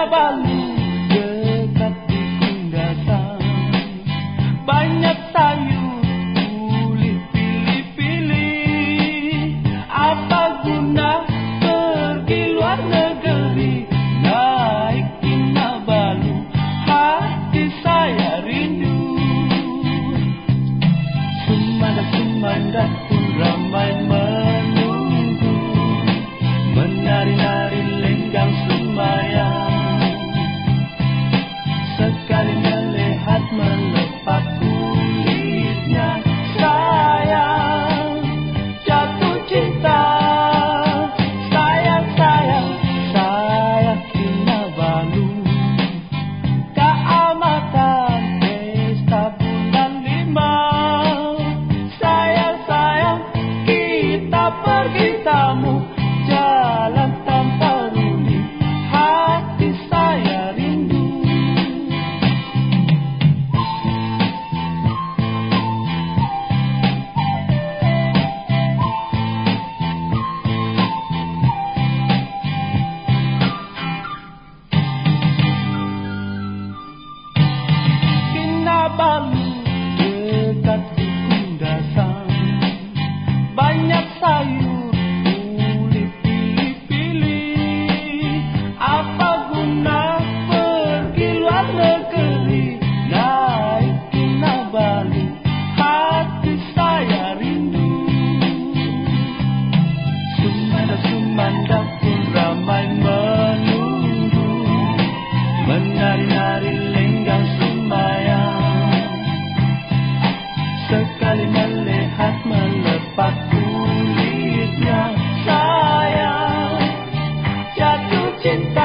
trabalhei. hari-hari lenggang Sekali melihat melepas kulitnya Sayang Jatuh cinta